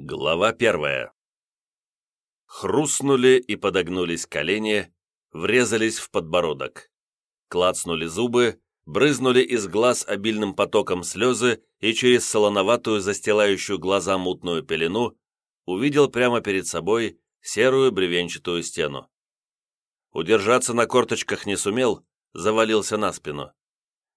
Глава первая. Хрустнули и подогнулись колени, врезались в подбородок. Клацнули зубы, брызнули из глаз обильным потоком слезы и через солоноватую, застилающую глаза мутную пелену увидел прямо перед собой серую бревенчатую стену. Удержаться на корточках не сумел, завалился на спину.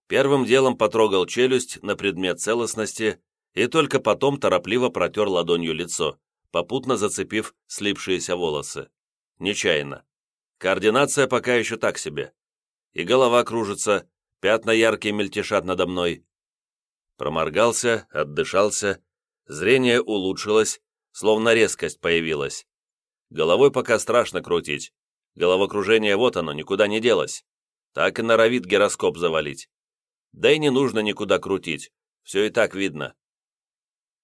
Первым делом потрогал челюсть на предмет целостности и только потом торопливо протер ладонью лицо, попутно зацепив слипшиеся волосы. Нечаянно. Координация пока еще так себе. И голова кружится, пятна яркие мельтешат надо мной. Проморгался, отдышался, зрение улучшилось, словно резкость появилась. Головой пока страшно крутить. Головокружение вот оно, никуда не делось. Так и норовит гироскоп завалить. Да и не нужно никуда крутить, все и так видно.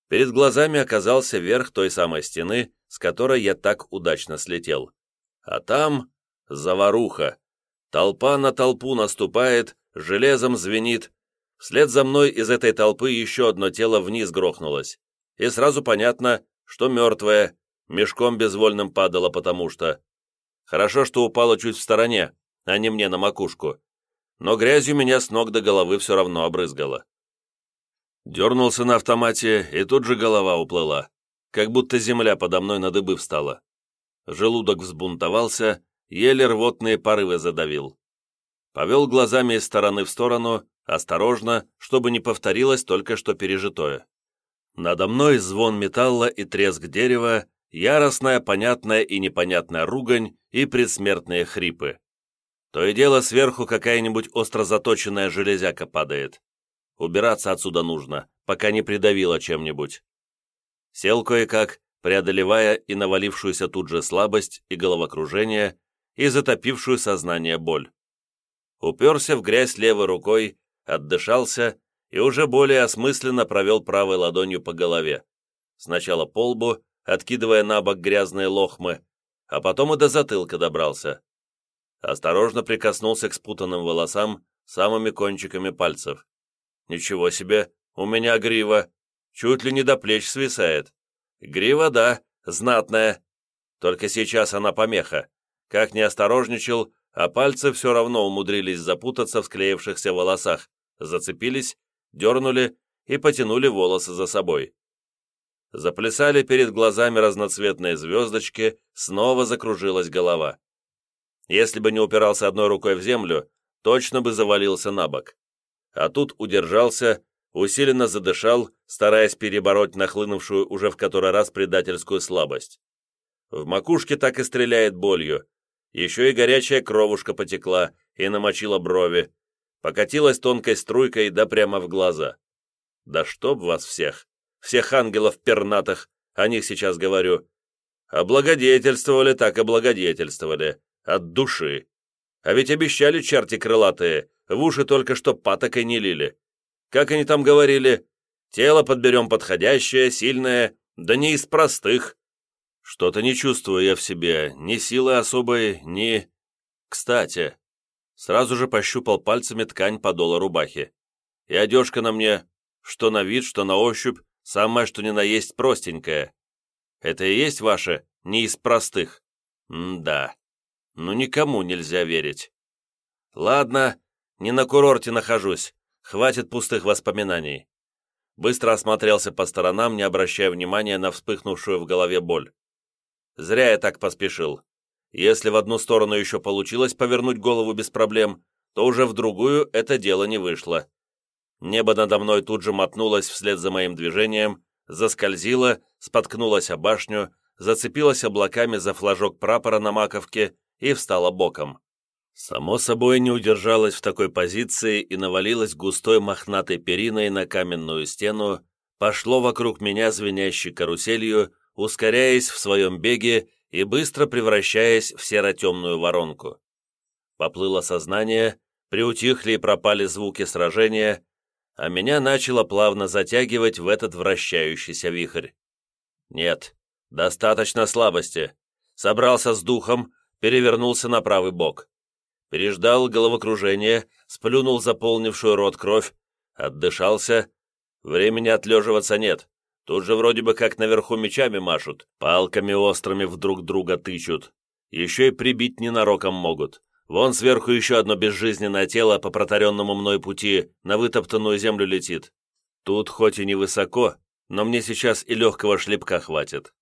Перед глазами оказался верх той самой стены, с которой я так удачно слетел. А там заваруха. Толпа на толпу наступает, железом звенит. Вслед за мной из этой толпы еще одно тело вниз грохнулось. И сразу понятно, что мертвое, мешком безвольным падало потому что. Хорошо, что упало чуть в стороне, а не мне на макушку. Но грязью меня с ног до головы все равно обрызгало. Дернулся на автомате, и тут же голова уплыла, как будто земля подо мной на дыбы встала. Желудок взбунтовался, еле рвотные порывы задавил. Повел глазами из стороны в сторону, осторожно, чтобы не повторилось только что пережитое. Надо мной звон металла и треск дерева, яростная, понятная и непонятная ругань и предсмертные хрипы. То и дело сверху какая-нибудь остро заточенная железяка падает. Убираться отсюда нужно, пока не придавило чем-нибудь. Сел кое-как, преодолевая и навалившуюся тут же слабость и головокружение, и затопившую сознание боль. Уперся в грязь левой рукой, отдышался и уже более осмысленно провел правой ладонью по голове. Сначала по лбу, откидывая на бок грязные лохмы, а потом и до затылка добрался. Осторожно прикоснулся к спутанным волосам самыми кончиками пальцев. Ничего себе, у меня грива. Чуть ли не до плеч свисает. Грива, да, знатная. Только сейчас она помеха. Как не осторожничал, а пальцы все равно умудрились запутаться в склеившихся волосах, зацепились, дернули и потянули волосы за собой. Заплясали перед глазами разноцветные звездочки, снова закружилась голова. Если бы не упирался одной рукой в землю, точно бы завалился на бок а тут удержался, усиленно задышал, стараясь перебороть нахлынувшую уже в который раз предательскую слабость. В макушке так и стреляет болью. Еще и горячая кровушка потекла и намочила брови. Покатилась тонкой струйкой да прямо в глаза. Да чтоб вас всех! Всех ангелов пернатых, о них сейчас говорю. Облагодетельствовали так облагодетельствовали. От души. А ведь обещали черти крылатые, в уши только что патокой не лили. Как они там говорили, тело подберем подходящее, сильное, да не из простых. Что-то не чувствую я в себе, ни силы особой, ни... Кстати, сразу же пощупал пальцами ткань подола рубахи. И одежка на мне, что на вид, что на ощупь, самое что ни на есть простенькая. Это и есть ваше, не из простых? М-да. Ну никому нельзя верить. Ладно, не на курорте нахожусь. Хватит пустых воспоминаний. Быстро осмотрелся по сторонам, не обращая внимания на вспыхнувшую в голове боль. Зря я так поспешил. Если в одну сторону еще получилось повернуть голову без проблем, то уже в другую это дело не вышло. Небо надо мной тут же мотнулось вслед за моим движением, заскользило, споткнулось о башню, зацепилось облаками за флажок прапора на маковке и встало боком. Само собой не удержалась в такой позиции и навалилась густой мохнатой периной на каменную стену, пошло вокруг меня звенящей каруселью, ускоряясь в своем беге и быстро превращаясь в серо-темную воронку. Поплыло сознание, приутихли и пропали звуки сражения, а меня начало плавно затягивать в этот вращающийся вихрь. Нет, достаточно слабости. Собрался с духом, перевернулся на правый бок переждал головокружение, сплюнул заполнившую рот кровь, отдышался. Времени отлеживаться нет. Тут же вроде бы как наверху мечами машут, палками острыми в друг друга тычут. Еще и прибить ненароком могут. Вон сверху еще одно безжизненное тело по протаренному мной пути на вытоптанную землю летит. Тут хоть и невысоко, но мне сейчас и легкого шлепка хватит.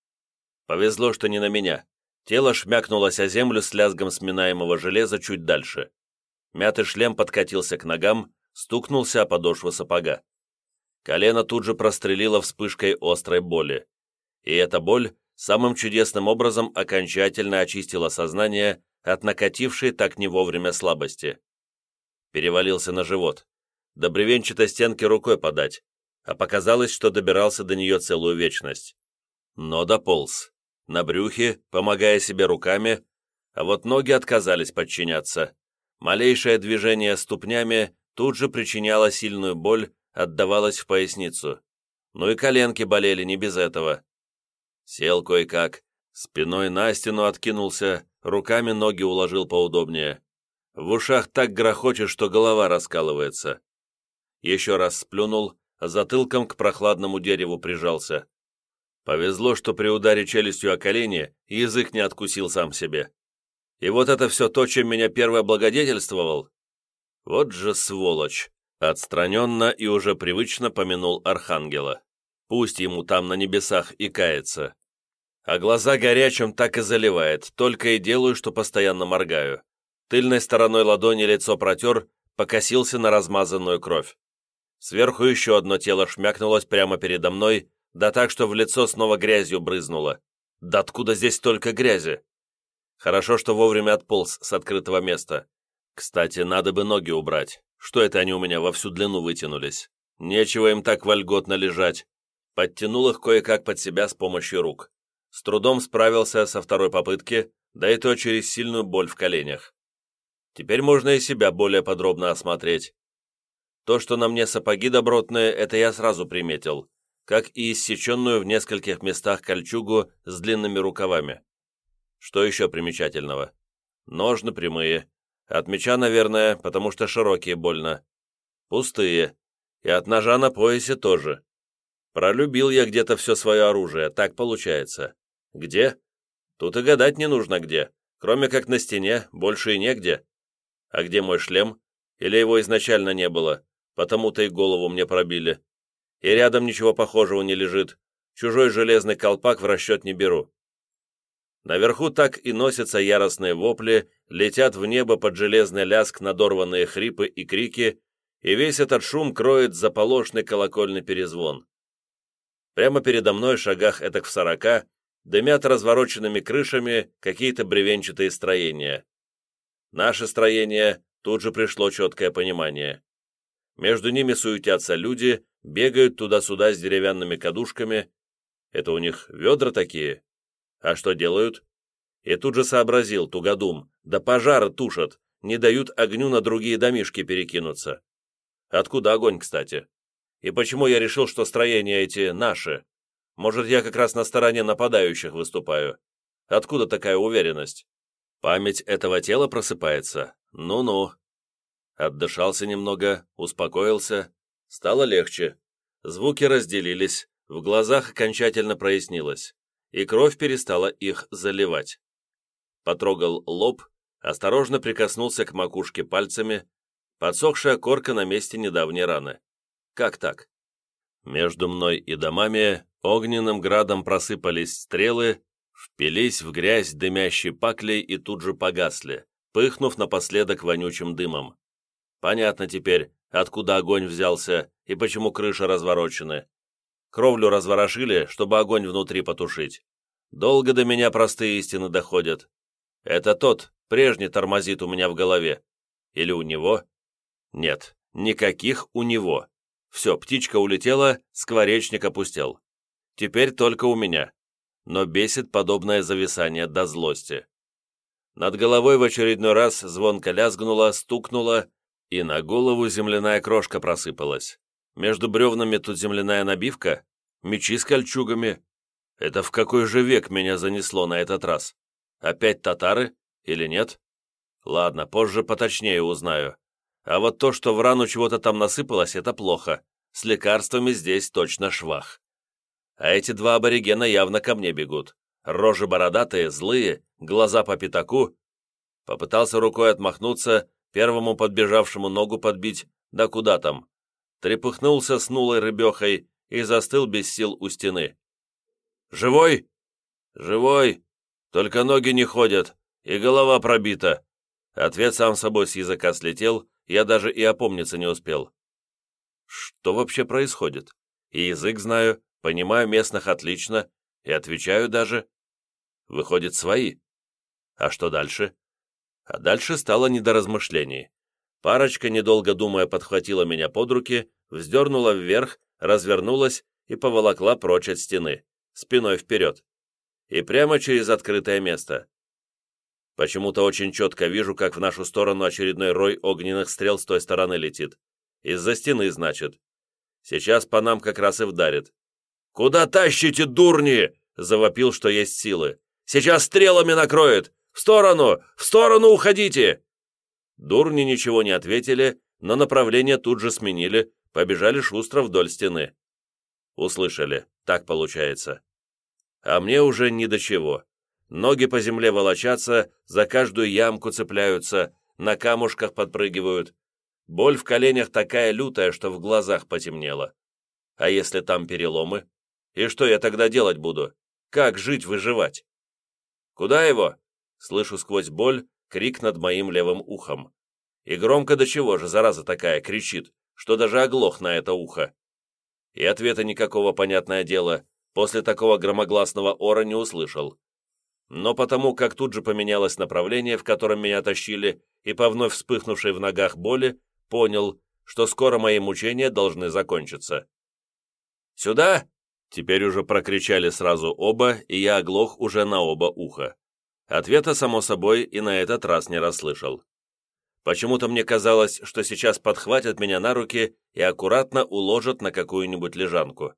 Повезло, что не на меня. Тело шмякнулось о землю с лязгом сминаемого железа чуть дальше. Мятый шлем подкатился к ногам, стукнулся о подошву сапога. Колено тут же прострелило вспышкой острой боли. И эта боль самым чудесным образом окончательно очистила сознание от накатившей так не вовремя слабости. Перевалился на живот. До бревенчатой стенки рукой подать, а показалось, что добирался до нее целую вечность. Но дополз. На брюхе, помогая себе руками, а вот ноги отказались подчиняться. Малейшее движение ступнями тут же причиняло сильную боль, отдавалось в поясницу. Ну и коленки болели не без этого. Сел кое-как, спиной на стену откинулся, руками ноги уложил поудобнее. В ушах так грохочет, что голова раскалывается. Еще раз сплюнул, затылком к прохладному дереву прижался. Повезло, что при ударе челюстью о колени язык не откусил сам себе. И вот это все то, чем меня первое благодетельствовал. Вот же сволочь! Отстраненно и уже привычно помянул Архангела. Пусть ему там на небесах и кается а глаза горячим так и заливает, только и делаю, что постоянно моргаю. Тыльной стороной ладони лицо протер, покосился на размазанную кровь. Сверху еще одно тело шмякнулось прямо передо мной, да так, что в лицо снова грязью брызнуло. Да откуда здесь столько грязи? Хорошо, что вовремя отполз с открытого места. Кстати, надо бы ноги убрать. Что это они у меня во всю длину вытянулись? Нечего им так вольготно лежать. Подтянул их кое-как под себя с помощью рук с трудом справился со второй попытки, да и то через сильную боль в коленях. Теперь можно и себя более подробно осмотреть. То, что на мне сапоги добротные, это я сразу приметил, как и иссеченную в нескольких местах кольчугу с длинными рукавами. Что еще примечательного? Ножны прямые. От меча, наверное, потому что широкие больно. Пустые. И от ножа на поясе тоже. Пролюбил я где-то все свое оружие, так получается. Где? Тут и гадать не нужно где. Кроме как на стене, больше и негде. А где мой шлем? Или его изначально не было? Потому-то и голову мне пробили. И рядом ничего похожего не лежит. Чужой железный колпак в расчет не беру. Наверху так и носятся яростные вопли, летят в небо под железный ляск надорванные хрипы и крики, и весь этот шум кроет заполошный колокольный перезвон. Прямо передо мной, шагах этак в сорока, дымят развороченными крышами какие-то бревенчатые строения. Наше строение тут же пришло четкое понимание. Между ними суетятся люди, бегают туда-сюда с деревянными кадушками. Это у них ведра такие? А что делают? И тут же сообразил, тугодум, да пожара тушат, не дают огню на другие домишки перекинуться. Откуда огонь, кстати? И почему я решил, что строения эти наши? Может, я как раз на стороне нападающих выступаю? Откуда такая уверенность? Память этого тела просыпается? Ну-ну. Отдышался немного, успокоился. Стало легче. Звуки разделились, в глазах окончательно прояснилось, и кровь перестала их заливать. Потрогал лоб, осторожно прикоснулся к макушке пальцами, подсохшая корка на месте недавней раны. Как так? Между мной и домами Огненным градом просыпались стрелы, впились в грязь дымящей паклей и тут же погасли, пыхнув напоследок вонючим дымом. Понятно теперь, откуда огонь взялся и почему крыши разворочены. Кровлю разворошили, чтобы огонь внутри потушить. Долго до меня простые истины доходят. Это тот, прежний тормозит у меня в голове. Или у него? Нет, никаких у него. Все, птичка улетела, скворечник опустел. Теперь только у меня. Но бесит подобное зависание до злости. Над головой в очередной раз звонко лязгнуло, стукнуло, и на голову земляная крошка просыпалась. Между бревнами тут земляная набивка, мечи с кольчугами. Это в какой же век меня занесло на этот раз? Опять татары или нет? Ладно, позже поточнее узнаю. А вот то, что в рану чего-то там насыпалось, это плохо. С лекарствами здесь точно швах. А эти два аборигена явно ко мне бегут. Рожи бородатые, злые, глаза по пятаку. Попытался рукой отмахнуться, первому подбежавшему ногу подбить, да куда там. Трепыхнулся с нулой рыбехой и застыл без сил у стены. «Живой?» «Живой, только ноги не ходят, и голова пробита». Ответ сам собой с языка слетел, я даже и опомниться не успел. Что вообще происходит? И язык знаю, понимаю местных отлично, и отвечаю даже. Выходит, свои. А что дальше? А дальше стало не до размышлений. Парочка, недолго думая, подхватила меня под руки, вздернула вверх, развернулась и поволокла прочь от стены, спиной вперед и прямо через открытое место. Почему-то очень четко вижу, как в нашу сторону очередной рой огненных стрел с той стороны летит. Из-за стены, значит. Сейчас по нам как раз и вдарит. «Куда тащите, дурни?» — завопил, что есть силы. «Сейчас стрелами накроет! В сторону! В сторону уходите!» Дурни ничего не ответили, но направление тут же сменили, побежали шустро вдоль стены. Услышали. Так получается а мне уже ни до чего. Ноги по земле волочатся, за каждую ямку цепляются, на камушках подпрыгивают. Боль в коленях такая лютая, что в глазах потемнело. А если там переломы? И что я тогда делать буду? Как жить, выживать? Куда его? Слышу сквозь боль крик над моим левым ухом. И громко до чего же, зараза такая, кричит, что даже оглох на это ухо. И ответа никакого, понятное дело, после такого громогласного ора не услышал. Но потому, как тут же поменялось направление, в котором меня тащили, и по вновь вспыхнувшей в ногах боли, понял, что скоро мои мучения должны закончиться. «Сюда!» Теперь уже прокричали сразу оба, и я оглох уже на оба уха. Ответа, само собой, и на этот раз не расслышал. Почему-то мне казалось, что сейчас подхватят меня на руки и аккуратно уложат на какую-нибудь лежанку.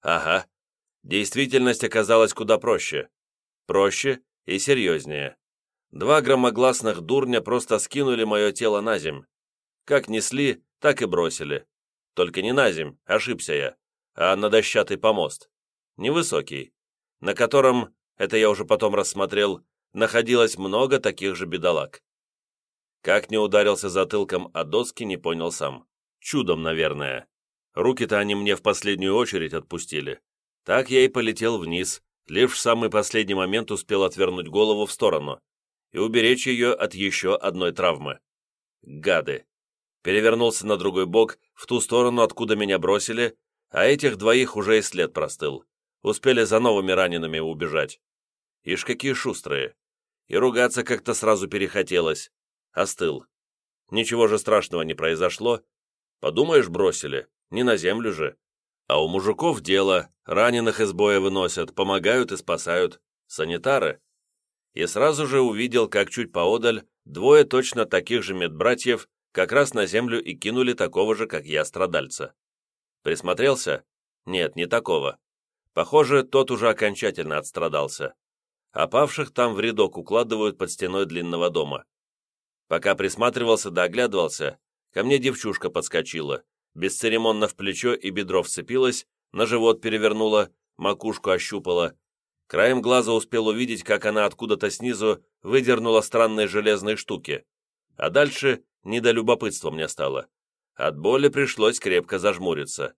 Ага, Действительность оказалась куда проще. Проще и серьезнее. Два громогласных дурня просто скинули мое тело на земь. Как несли, так и бросили. Только не на земь, ошибся я, а на дощатый помост. Невысокий, на котором, это я уже потом рассмотрел, находилось много таких же бедолаг. Как не ударился затылком о доски, не понял сам. Чудом, наверное. Руки-то они мне в последнюю очередь отпустили. Так я и полетел вниз, лишь в самый последний момент успел отвернуть голову в сторону и уберечь ее от еще одной травмы. Гады! Перевернулся на другой бок, в ту сторону, откуда меня бросили, а этих двоих уже и след простыл. Успели за новыми ранеными убежать. Ишь, какие шустрые. И ругаться как-то сразу перехотелось. Остыл. Ничего же страшного не произошло. Подумаешь, бросили. Не на землю же. А у мужиков дело, раненых из боя выносят, помогают и спасают. Санитары. И сразу же увидел, как чуть поодаль двое точно таких же медбратьев как раз на землю и кинули такого же, как я, страдальца. Присмотрелся? Нет, не такого. Похоже, тот уже окончательно отстрадался. А павших там в рядок укладывают под стеной длинного дома. Пока присматривался да оглядывался, ко мне девчушка подскочила, бесцеремонно в плечо и бедро вцепилась, на живот перевернула, макушку ощупала. Краем глаза успел увидеть, как она откуда-то снизу выдернула странные железные штуки. А дальше не до любопытства мне стало. От боли пришлось крепко зажмуриться.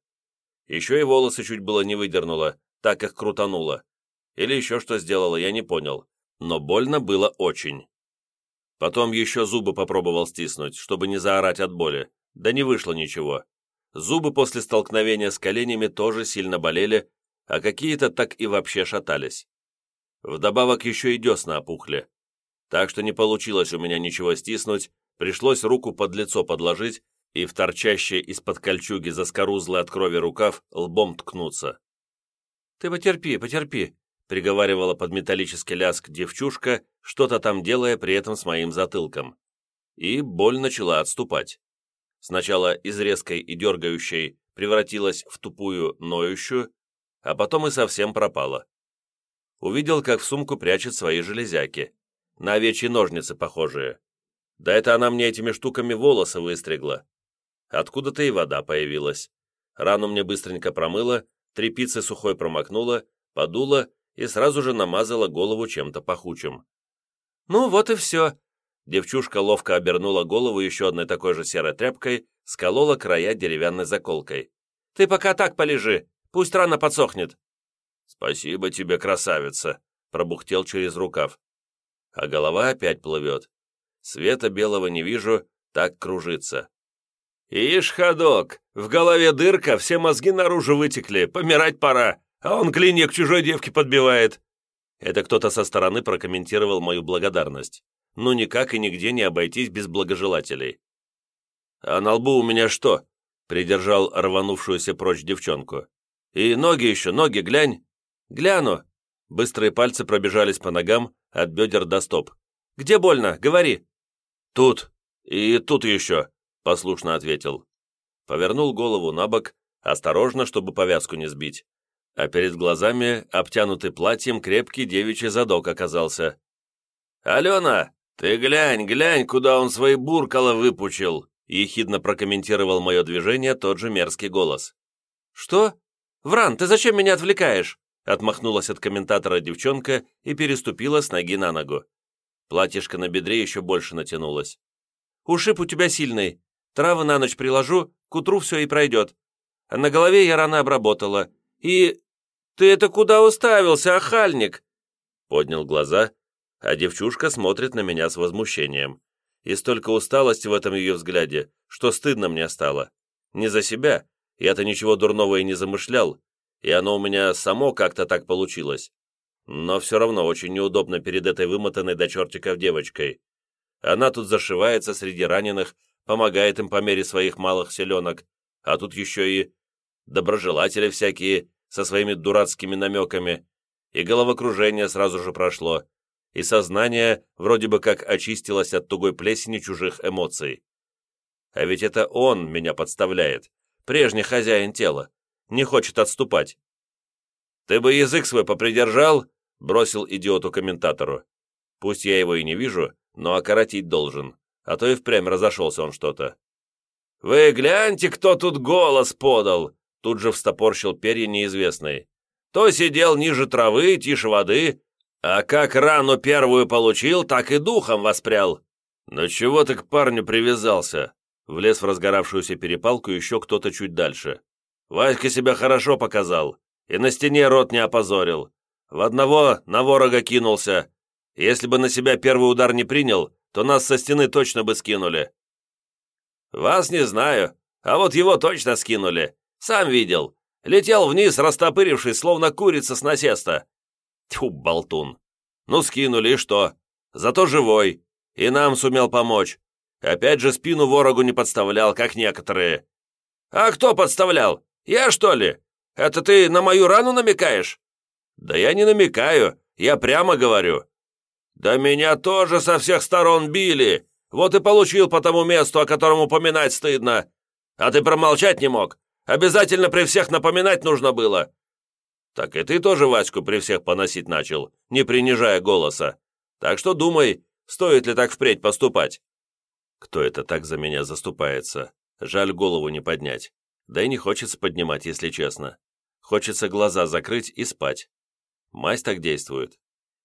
Еще и волосы чуть было не выдернула, так их крутанула. Или еще что сделала, я не понял. Но больно было очень. Потом еще зубы попробовал стиснуть, чтобы не заорать от боли. Да не вышло ничего. Зубы после столкновения с коленями тоже сильно болели, а какие-то так и вообще шатались. Вдобавок еще и десна опухли. Так что не получилось у меня ничего стиснуть, пришлось руку под лицо подложить и в торчащий из-под кольчуги заскорузлый от крови рукав лбом ткнуться. «Ты потерпи, потерпи», — приговаривала под металлический ляск девчушка, что-то там делая при этом с моим затылком. И боль начала отступать сначала из резкой и дергающей превратилась в тупую, ноющую, а потом и совсем пропала. Увидел, как в сумку прячет свои железяки, на овечьи ножницы похожие. Да это она мне этими штуками волосы выстригла. Откуда-то и вода появилась. Рану мне быстренько промыла, тряпицы сухой промокнула, подула и сразу же намазала голову чем-то пахучим. «Ну, вот и все». Девчушка ловко обернула голову еще одной такой же серой тряпкой, сколола края деревянной заколкой. «Ты пока так полежи, пусть рано подсохнет». «Спасибо тебе, красавица», — пробухтел через рукав. А голова опять плывет. Света белого не вижу, так кружится. «Ишь, ходок, в голове дырка, все мозги наружу вытекли, помирать пора, а он клинья к чужой девке подбивает». Это кто-то со стороны прокомментировал мою благодарность. Ну, никак и нигде не обойтись без благожелателей. «А на лбу у меня что?» — придержал рванувшуюся прочь девчонку. «И ноги еще, ноги, глянь!» «Гляну!» Быстрые пальцы пробежались по ногам, от бедер до стоп. «Где больно? Говори!» «Тут! И тут еще!» — послушно ответил. Повернул голову на бок, осторожно, чтобы повязку не сбить а перед глазами, обтянутый платьем, крепкий девичий задок оказался. «Алена, ты глянь, глянь, куда он свои буркала выпучил!» ехидно прокомментировал мое движение тот же мерзкий голос. «Что? Вран, ты зачем меня отвлекаешь?» отмахнулась от комментатора девчонка и переступила с ноги на ногу. Платьишко на бедре еще больше натянулось. «Ушиб у тебя сильный. Травы на ночь приложу, к утру все и пройдет. А на голове я рано обработала, и... Ты это куда уставился, охальник?» Поднял глаза, а девчушка смотрит на меня с возмущением. И столько усталости в этом ее взгляде, что стыдно мне стало. Не за себя, я-то ничего дурного и не замышлял, и оно у меня само как-то так получилось. Но все равно очень неудобно перед этой вымотанной до чертиков девочкой. Она тут зашивается среди раненых, помогает им по мере своих малых селенок, а тут еще и доброжелатели всякие со своими дурацкими намеками, и головокружение сразу же прошло, и сознание вроде бы как очистилось от тугой плесени чужих эмоций. А ведь это он меня подставляет, прежний хозяин тела, не хочет отступать. «Ты бы язык свой попридержал», — бросил идиоту комментатору. «Пусть я его и не вижу, но окоротить должен, а то и впрямь разошелся он что-то». «Вы гляньте, кто тут голос подал!» Тут же встопорщил перья неизвестный. То сидел ниже травы, тише воды, а как рану первую получил, так и духом воспрял. Но чего ты к парню привязался? Влез в разгоравшуюся перепалку еще кто-то чуть дальше. Васька себя хорошо показал, и на стене рот не опозорил. В одного на ворога кинулся. Если бы на себя первый удар не принял, то нас со стены точно бы скинули. Вас не знаю, а вот его точно скинули. Сам видел. Летел вниз, растопырившись, словно курица с насеста. Тьфу, болтун. Ну, скинули, и что? Зато живой. И нам сумел помочь. Опять же спину ворогу не подставлял, как некоторые. А кто подставлял? Я, что ли? Это ты на мою рану намекаешь? Да я не намекаю, я прямо говорю. Да меня тоже со всех сторон били. Вот и получил по тому месту, о котором упоминать стыдно. А ты промолчать не мог? Обязательно при всех напоминать нужно было!» «Так и ты тоже Ваську при всех поносить начал, не принижая голоса. Так что думай, стоит ли так впредь поступать?» «Кто это так за меня заступается? Жаль голову не поднять. Да и не хочется поднимать, если честно. Хочется глаза закрыть и спать. Мазь так действует.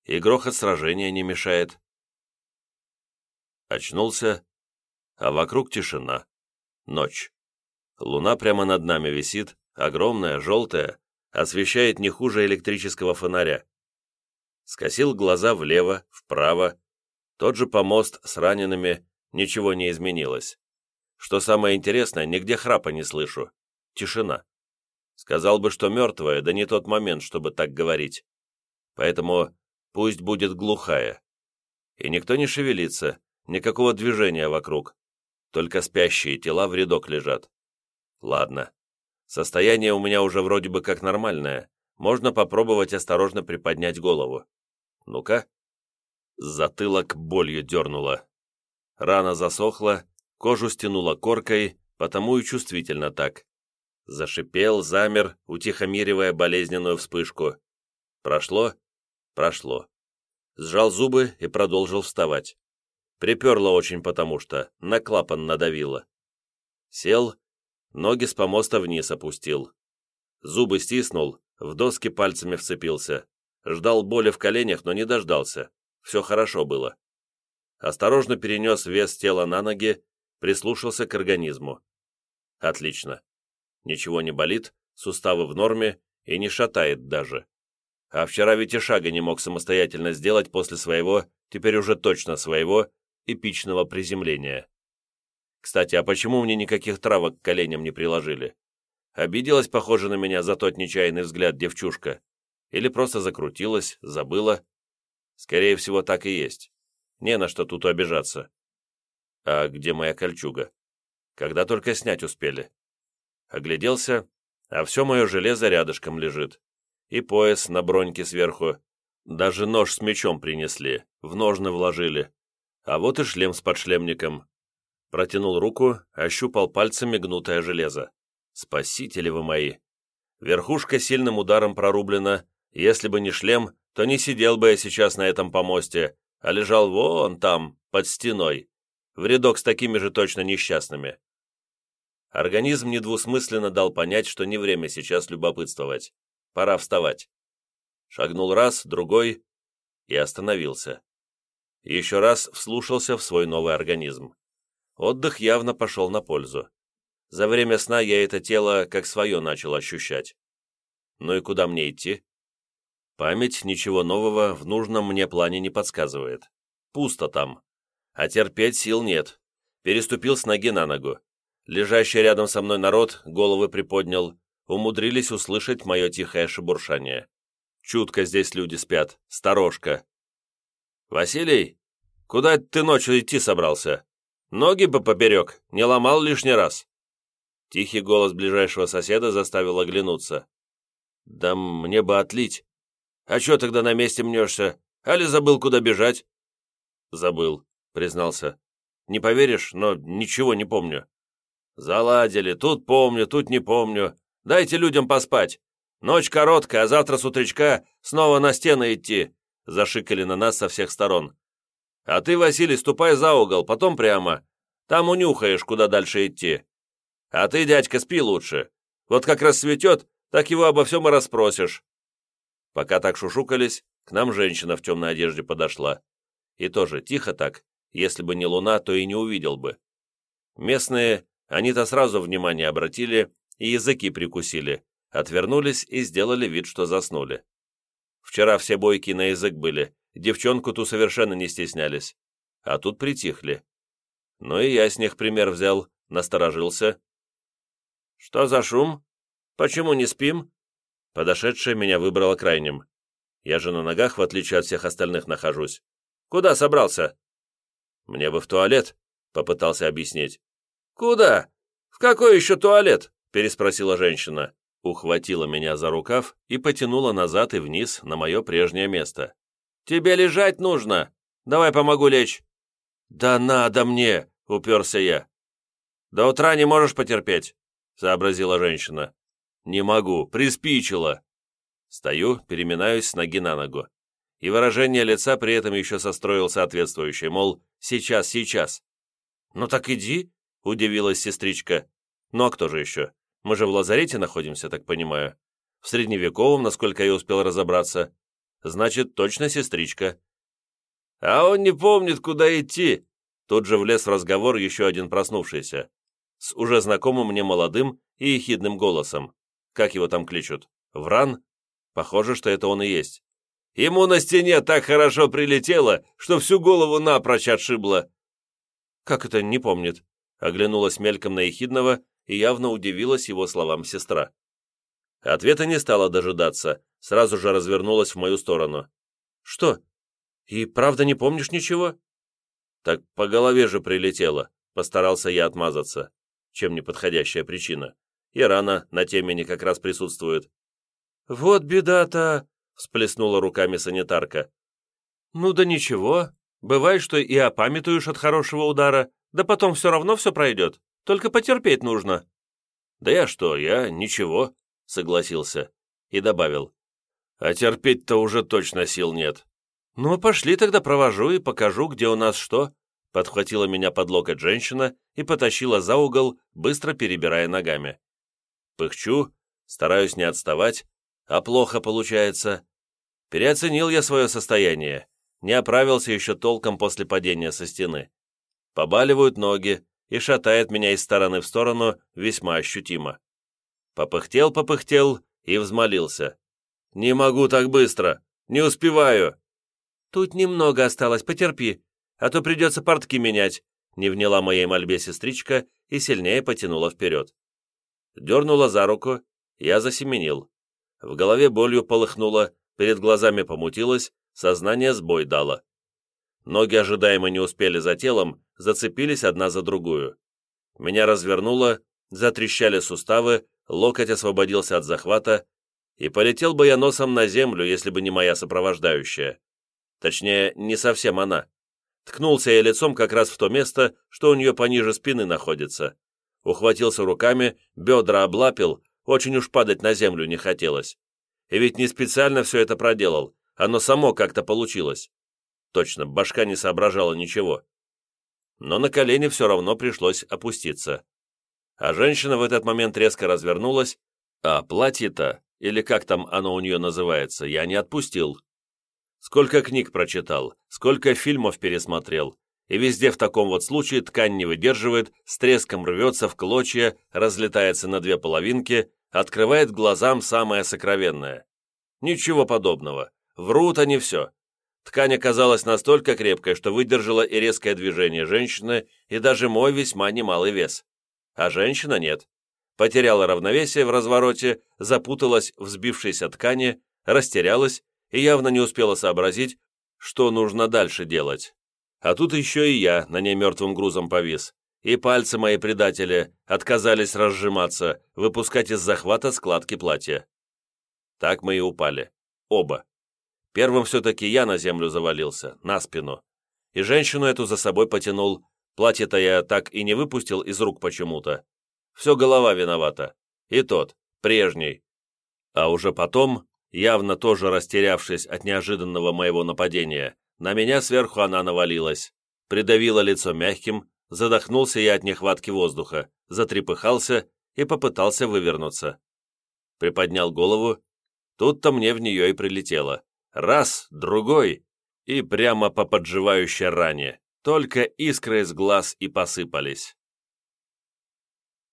И грохот сражения не мешает». Очнулся, а вокруг тишина. Ночь. Луна прямо над нами висит, огромная, желтая, освещает не хуже электрического фонаря. Скосил глаза влево, вправо. Тот же помост с ранеными, ничего не изменилось. Что самое интересное, нигде храпа не слышу. Тишина. Сказал бы, что мертвая, да не тот момент, чтобы так говорить. Поэтому пусть будет глухая. И никто не шевелится, никакого движения вокруг. Только спящие тела в рядок лежат. Ладно. Состояние у меня уже вроде бы как нормальное. Можно попробовать осторожно приподнять голову. Ну-ка. Затылок болью дернуло. Рана засохла, кожу стянула коркой, потому и чувствительно так. Зашипел, замер, утихомиривая болезненную вспышку. Прошло? Прошло. Сжал зубы и продолжил вставать. Приперло очень потому что, на клапан надавило. Сел, ноги с помоста вниз опустил. Зубы стиснул, в доски пальцами вцепился. Ждал боли в коленях, но не дождался. Все хорошо было. Осторожно перенес вес тела на ноги, прислушался к организму. Отлично. Ничего не болит, суставы в норме и не шатает даже. А вчера ведь и шага не мог самостоятельно сделать после своего, теперь уже точно своего, эпичного приземления. Кстати, а почему мне никаких травок к коленям не приложили? Обиделась, похоже, на меня за тот нечаянный взгляд девчушка. Или просто закрутилась, забыла. Скорее всего, так и есть. Не на что тут обижаться. А где моя кольчуга? Когда только снять успели. Огляделся, а все мое железо рядышком лежит. И пояс на броньке сверху. Даже нож с мечом принесли, в ножны вложили. А вот и шлем с подшлемником. Протянул руку, ощупал пальцами гнутое железо. Спасители вы мои! Верхушка сильным ударом прорублена. Если бы не шлем, то не сидел бы я сейчас на этом помосте, а лежал вон там, под стеной, в рядок с такими же точно несчастными. Организм недвусмысленно дал понять, что не время сейчас любопытствовать. Пора вставать. Шагнул раз, другой и остановился. Еще раз вслушался в свой новый организм. Отдых явно пошел на пользу. За время сна я это тело как свое начал ощущать. Ну и куда мне идти? Память ничего нового в нужном мне плане не подсказывает. Пусто там. А терпеть сил нет. Переступил с ноги на ногу. Лежащий рядом со мной народ головы приподнял, умудрились услышать мое тихое шебуршание. Чутко здесь люди спят, сторожка. «Василий, куда ты ночью идти собрался?» Ноги бы поперек, не ломал лишний раз. Тихий голос ближайшего соседа заставил оглянуться. «Да мне бы отлить. А чё тогда на месте мнешься? Али забыл, куда бежать?» «Забыл», — признался. «Не поверишь, но ничего не помню». «Заладили. Тут помню, тут не помню. Дайте людям поспать. Ночь короткая, а завтра с утречка снова на стены идти», — зашикали на нас со всех сторон. А ты, Василий, ступай за угол, потом прямо. Там унюхаешь, куда дальше идти. А ты, дядька, спи лучше. Вот как раз светет, так его обо всем и расспросишь». Пока так шушукались, к нам женщина в темной одежде подошла. И тоже тихо так, если бы не луна, то и не увидел бы. Местные, они-то сразу внимание обратили и языки прикусили, отвернулись и сделали вид, что заснули. Вчера все бойки на язык были, девчонку ту совершенно не стеснялись, а тут притихли. Ну и я с них пример взял, насторожился. «Что за шум? Почему не спим?» Подошедшая меня выбрала крайним. Я же на ногах, в отличие от всех остальных, нахожусь. «Куда собрался?» «Мне бы в туалет», — попытался объяснить. «Куда? В какой еще туалет?» — переспросила женщина. Ухватила меня за рукав и потянула назад и вниз на мое прежнее место. «Тебе лежать нужно! Давай помогу лечь!» «Да надо мне!» — уперся я. «До утра не можешь потерпеть», — сообразила женщина. «Не могу, приспичило». Стою, переминаюсь с ноги на ногу. И выражение лица при этом еще состроил соответствующее, мол, сейчас, сейчас. «Ну так иди», — удивилась сестричка. «Ну а кто же еще? Мы же в лазарете находимся, так понимаю. В средневековом, насколько я успел разобраться. Значит, точно сестричка. А он не помнит, куда идти. Тут же влез в разговор еще один проснувшийся. С уже знакомым мне молодым и ехидным голосом. Как его там кличут? Вран? Похоже, что это он и есть. Ему на стене так хорошо прилетело, что всю голову напрочь отшибло. Как это не помнит? Оглянулась мельком на ехидного и явно удивилась его словам сестра. Ответа не стала дожидаться, сразу же развернулась в мою сторону. «Что? И правда не помнишь ничего?» «Так по голове же прилетело», — постарался я отмазаться. Чем неподходящая причина. И рана на темени как раз присутствует. «Вот беда-то!» — всплеснула руками санитарка. «Ну да ничего. Бывает, что и опамятуешь от хорошего удара, да потом все равно все пройдет. Только потерпеть нужно». «Да я что, я ничего», — согласился. И добавил. А терпеть-то уже точно сил нет. Ну, пошли тогда провожу и покажу, где у нас что. Подхватила меня под локоть женщина и потащила за угол, быстро перебирая ногами. Пыхчу, Стараюсь не отставать, а плохо получается. Переоценил я свое состояние, не оправился еще толком после падения со стены. Побаливают ноги и шатает меня из стороны в сторону весьма ощутимо. Попыхтел, попыхтел и взмолился. «Не могу так быстро! Не успеваю!» «Тут немного осталось, потерпи, а то придется портки менять», не вняла моей мольбе сестричка и сильнее потянула вперед. Дернула за руку, я засеменил. В голове болью полыхнуло, перед глазами помутилось, сознание сбой дало. Ноги ожидаемо не успели за телом, зацепились одна за другую. Меня развернуло, затрещали суставы, локоть освободился от захвата, и полетел бы я носом на землю, если бы не моя сопровождающая. Точнее, не совсем она. Ткнулся я лицом как раз в то место, что у нее пониже спины находится. Ухватился руками, бедра облапил, очень уж падать на землю не хотелось. И ведь не специально все это проделал, оно само как-то получилось. Точно, башка не соображала ничего. Но на колени все равно пришлось опуститься. А женщина в этот момент резко развернулась, а платье-то, или как там оно у нее называется, я не отпустил. Сколько книг прочитал, сколько фильмов пересмотрел, и везде в таком вот случае ткань не выдерживает, с треском рвется в клочья, разлетается на две половинки, открывает глазам самое сокровенное. Ничего подобного. Врут они все. Ткань оказалась настолько крепкой, что выдержала и резкое движение женщины, и даже мой весьма немалый вес. А женщина нет. Потеряла равновесие в развороте, запуталась в сбившейся ткани, растерялась и явно не успела сообразить, что нужно дальше делать. А тут еще и я на ней мертвым грузом повис, и пальцы мои предатели отказались разжиматься, выпускать из захвата складки платья. Так мы и упали. Оба. Первым все-таки я на землю завалился, на спину. И женщину эту за собой потянул. Платье-то я так и не выпустил из рук почему-то. Все голова виновата. И тот, прежний. А уже потом, явно тоже растерявшись от неожиданного моего нападения, на меня сверху она навалилась. Придавила лицо мягким, задохнулся я от нехватки воздуха, затрепыхался и попытался вывернуться. Приподнял голову. Тут-то мне в нее и прилетело. Раз, другой, и прямо по подживающей ране. Только искры из глаз и посыпались.